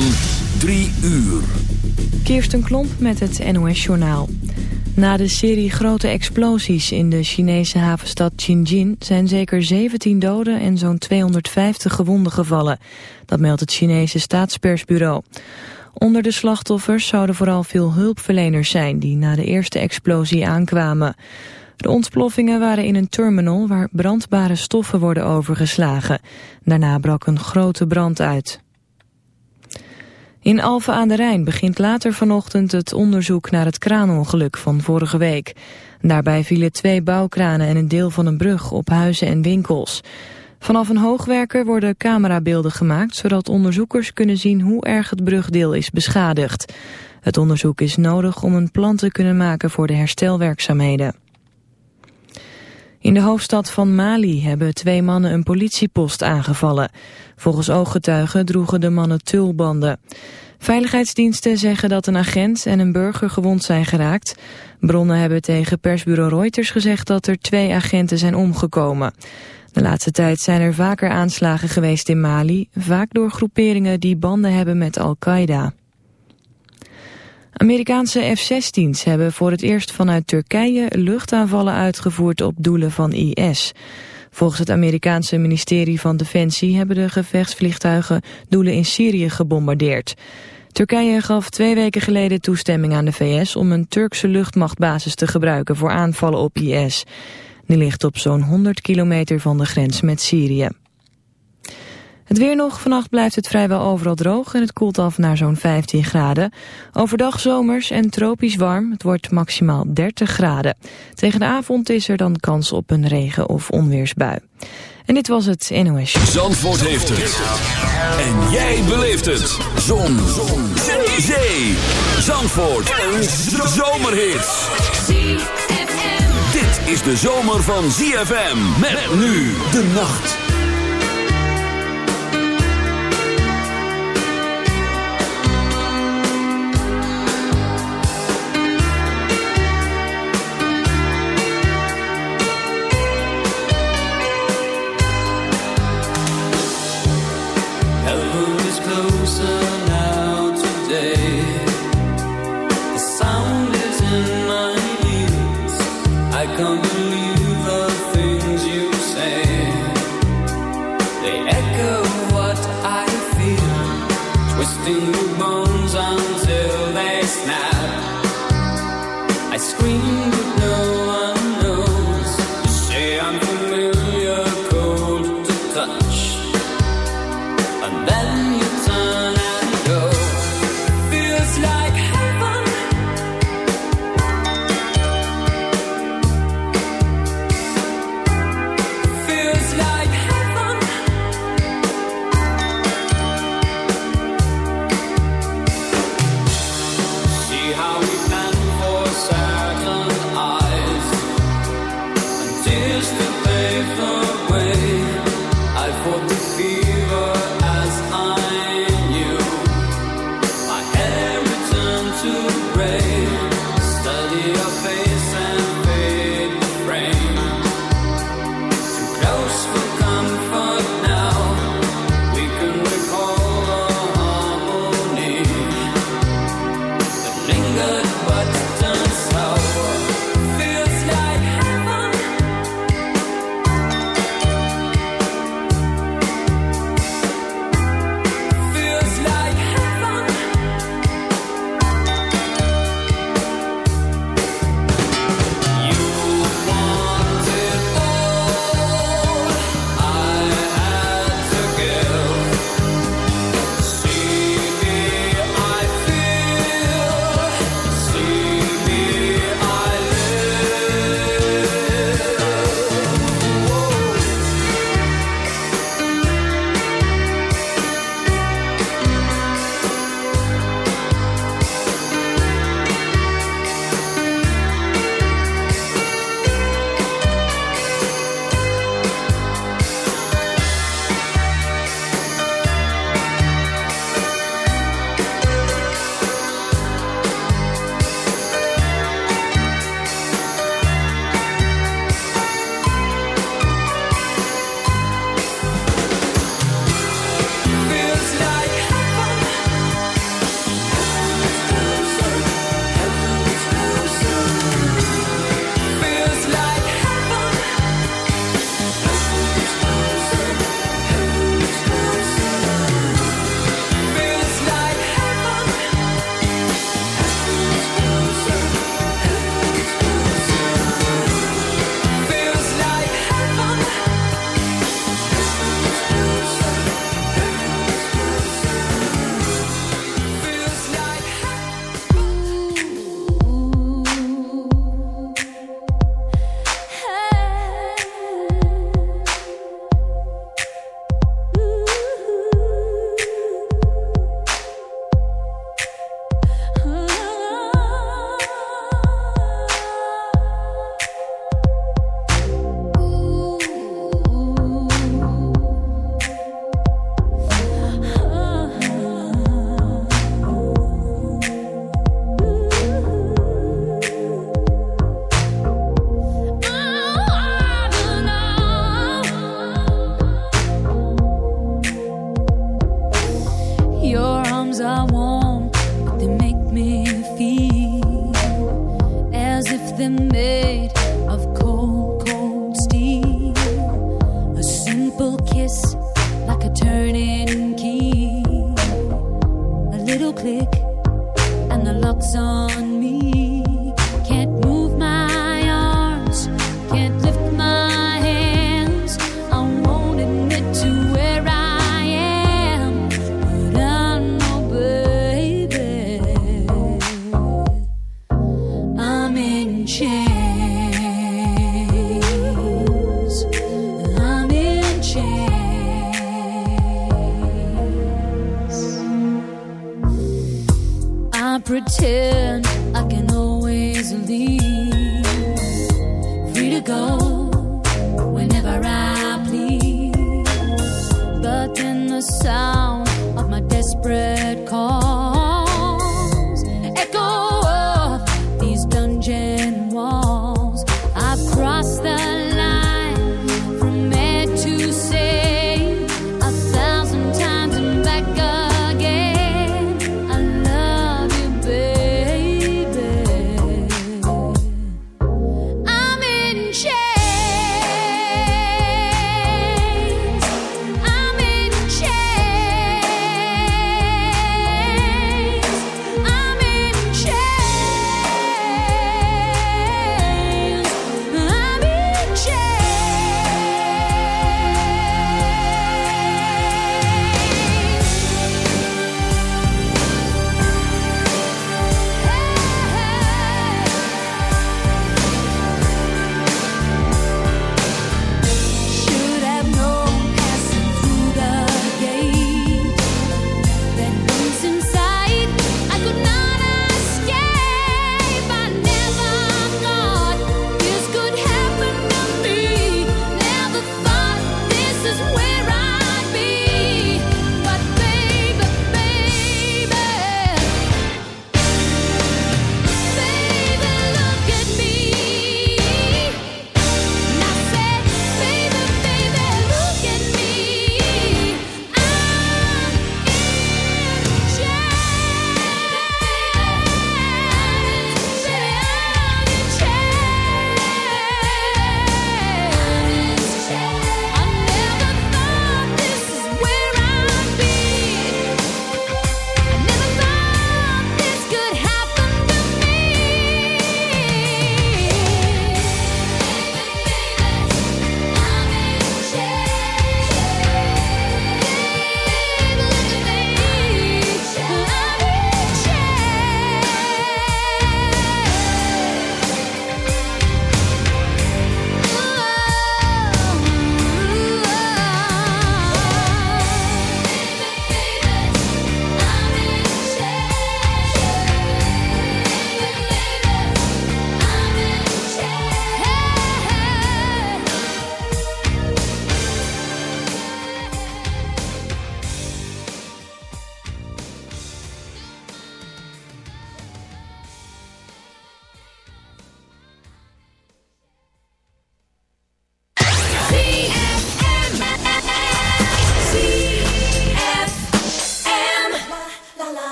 van 3 uur. Kirsten Klomp met het NOS-journaal. Na de serie grote explosies in de Chinese havenstad Xinjiang... zijn zeker 17 doden en zo'n 250 gewonden gevallen. Dat meldt het Chinese staatspersbureau. Onder de slachtoffers zouden vooral veel hulpverleners zijn... die na de eerste explosie aankwamen. De ontploffingen waren in een terminal waar brandbare stoffen worden overgeslagen. Daarna brak een grote brand uit. In Alphen aan de Rijn begint later vanochtend het onderzoek naar het kraanongeluk van vorige week. Daarbij vielen twee bouwkranen en een deel van een brug op huizen en winkels. Vanaf een hoogwerker worden camerabeelden gemaakt... zodat onderzoekers kunnen zien hoe erg het brugdeel is beschadigd. Het onderzoek is nodig om een plan te kunnen maken voor de herstelwerkzaamheden. In de hoofdstad van Mali hebben twee mannen een politiepost aangevallen. Volgens ooggetuigen droegen de mannen tulbanden. Veiligheidsdiensten zeggen dat een agent en een burger gewond zijn geraakt. Bronnen hebben tegen persbureau Reuters gezegd dat er twee agenten zijn omgekomen. De laatste tijd zijn er vaker aanslagen geweest in Mali, vaak door groeperingen die banden hebben met Al-Qaeda. Amerikaanse F-16's hebben voor het eerst vanuit Turkije luchtaanvallen uitgevoerd op doelen van IS. Volgens het Amerikaanse ministerie van Defensie hebben de gevechtsvliegtuigen doelen in Syrië gebombardeerd. Turkije gaf twee weken geleden toestemming aan de VS om een Turkse luchtmachtbasis te gebruiken voor aanvallen op IS. Die ligt op zo'n 100 kilometer van de grens met Syrië. Het weer nog, vannacht blijft het vrijwel overal droog en het koelt af naar zo'n 15 graden. Overdag zomers en tropisch warm, het wordt maximaal 30 graden. Tegen de avond is er dan kans op een regen- of onweersbui. En dit was het NOS. Zandvoort heeft het. En jij beleeft het. Zon. Zon. Zee. Zandvoort. Een zomerhit. Dit is de zomer van ZFM. Met nu de nacht.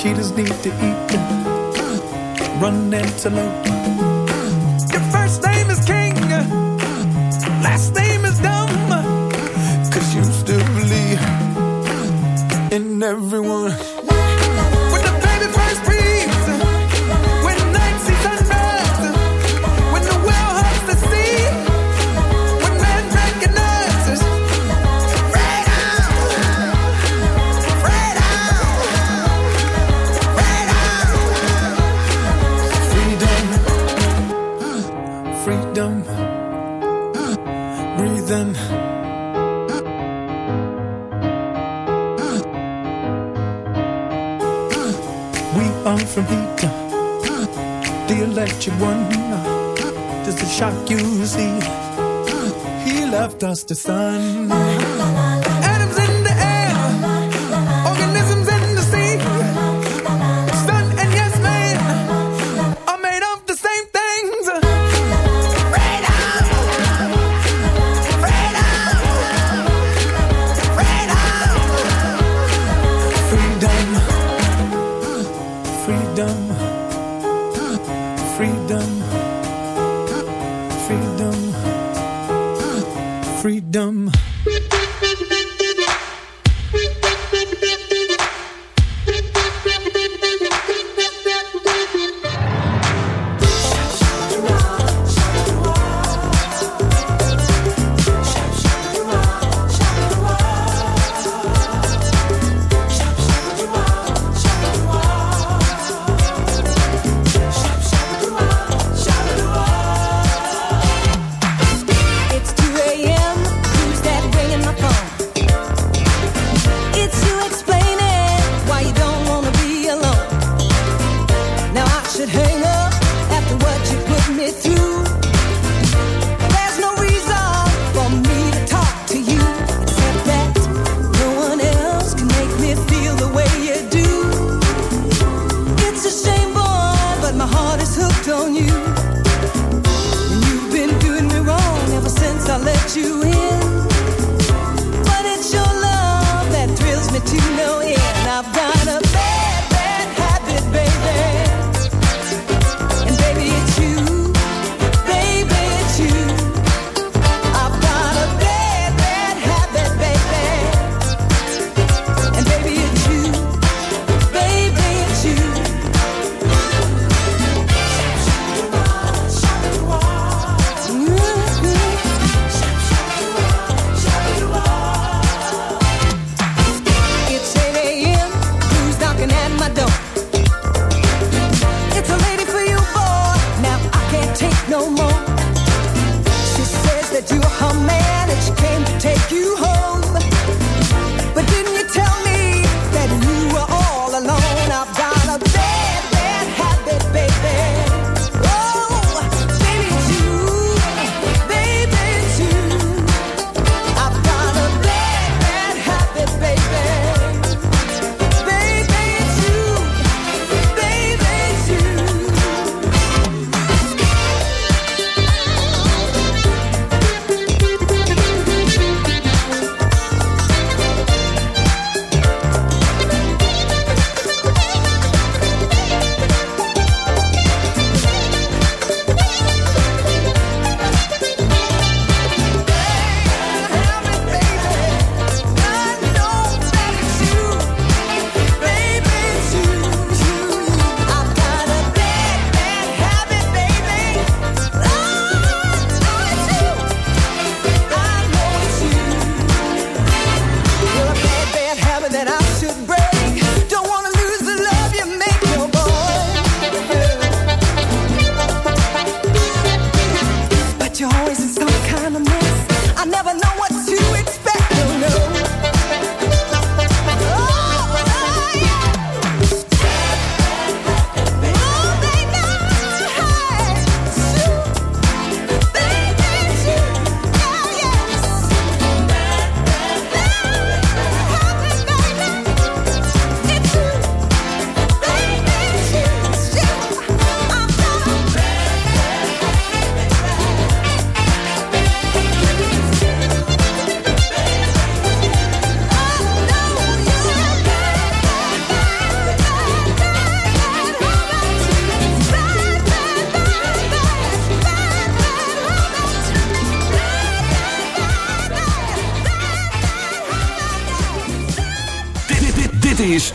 Cheetahs need to eat. Run antelope. wretched one. Just a shock you see. He left us to sun.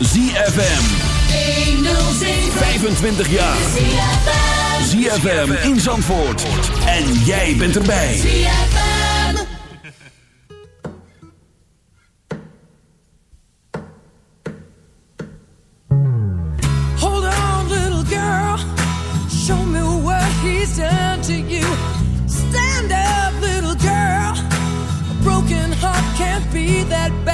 ZFM. 25 jaar. ZFM in Zandvoort. En jij bent erbij. ZFM. Hold on, little girl. Show me what he's done to you. Stand up, little girl. A broken heart can't be that bad.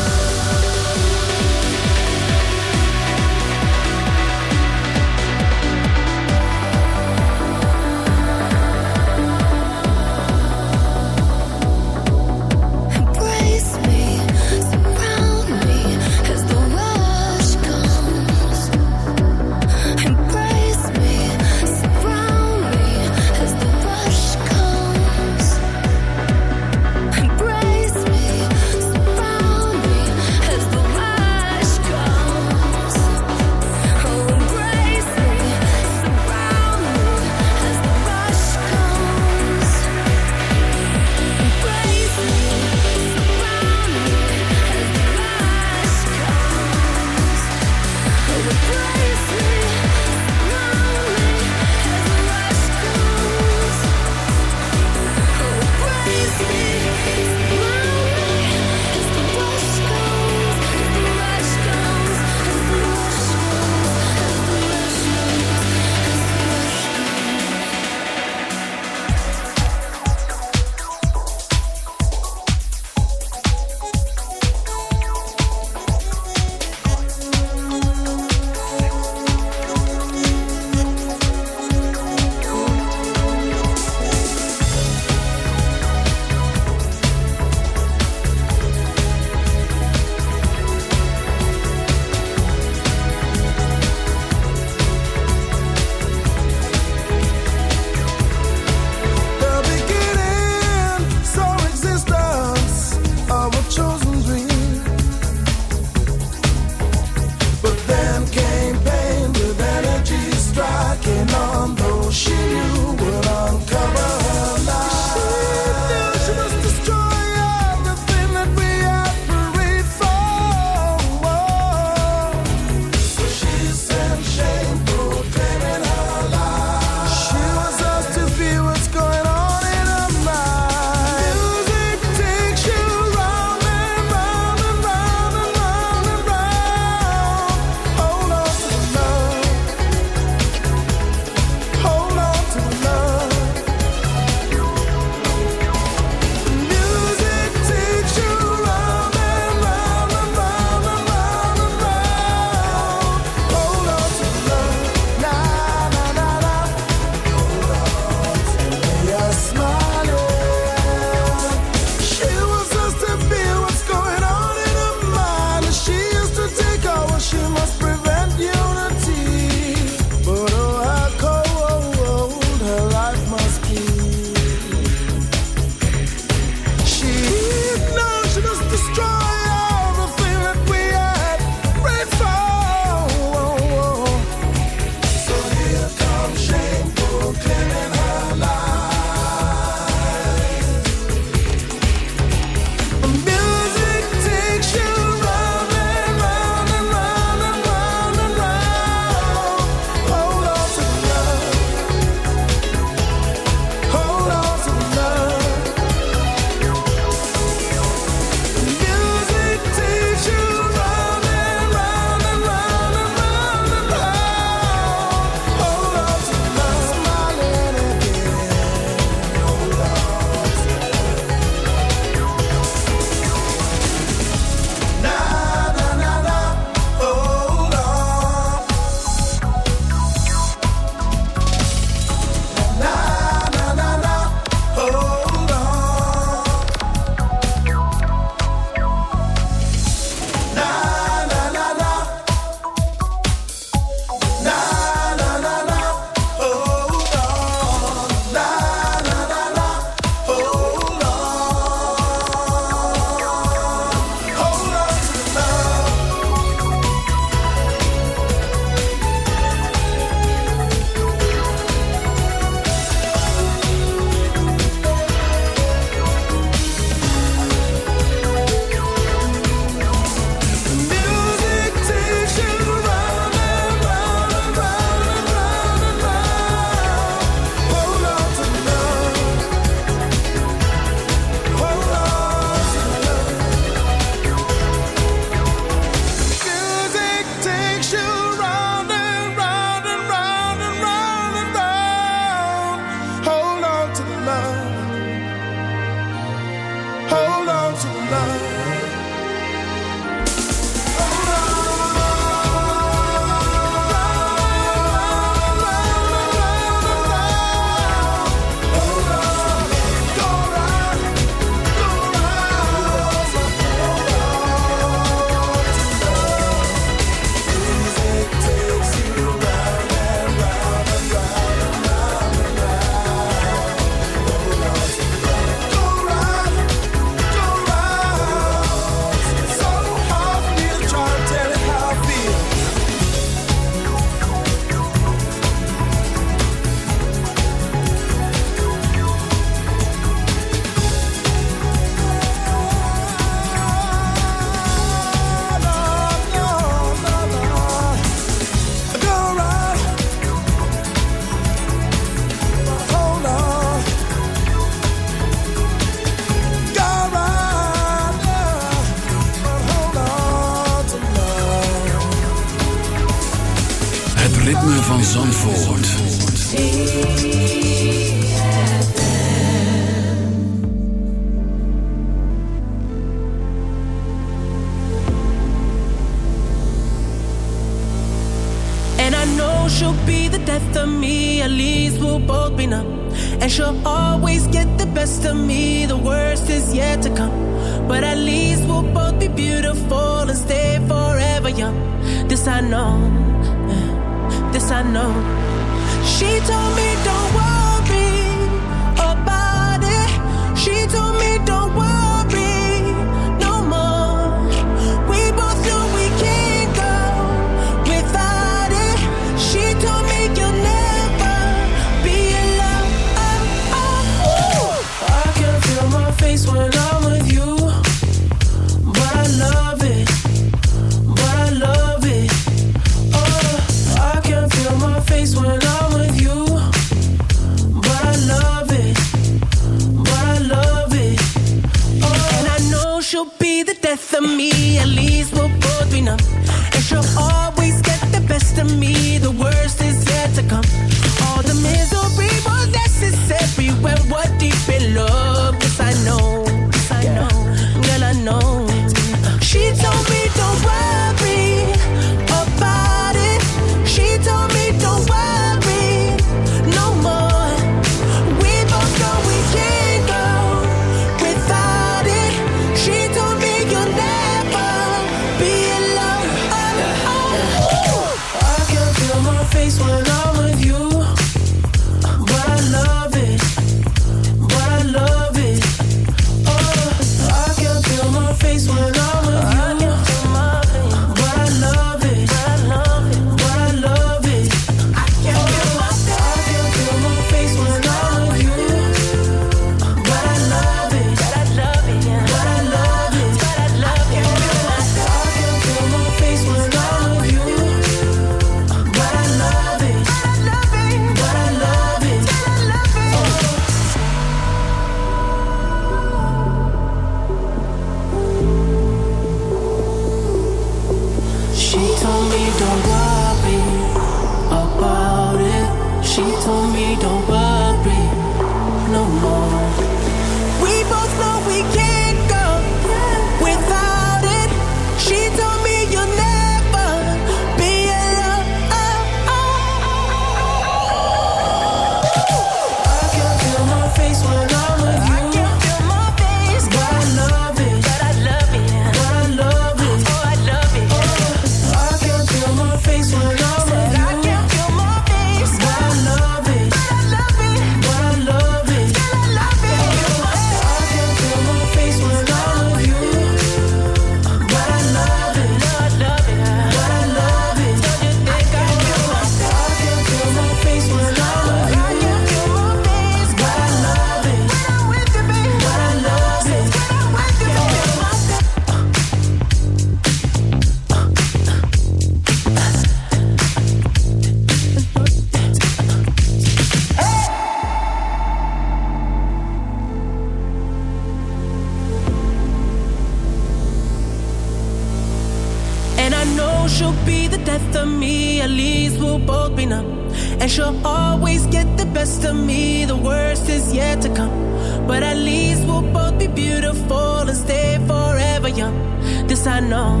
This I know,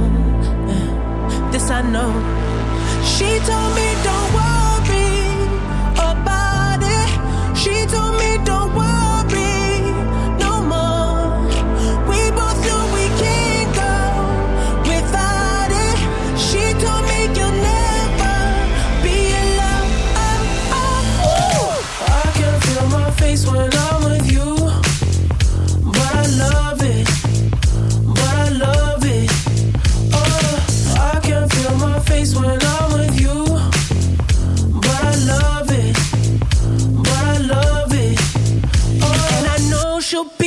this I know. She told me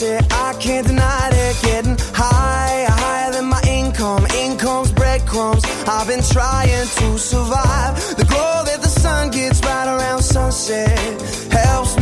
I can't deny it. Getting higher, higher than my income. Income's breadcrumbs. I've been trying to survive. The glow that the sun gets right around sunset helps me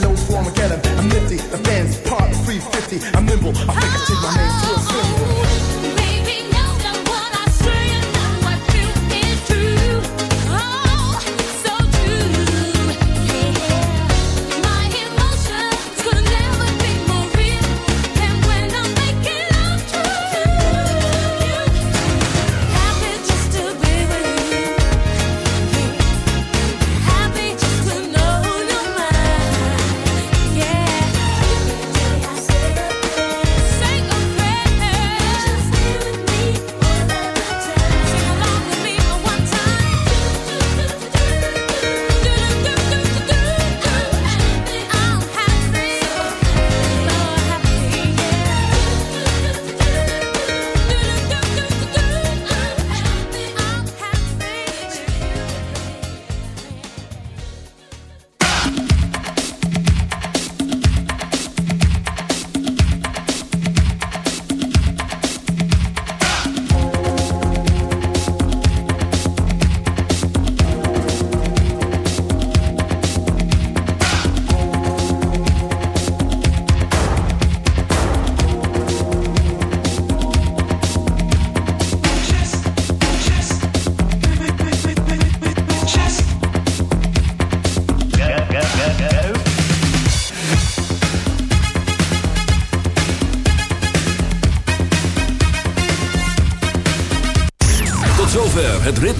no form of get. I'm nifty, the fans part 350. I'm nimble, I think I take my name to a symbol.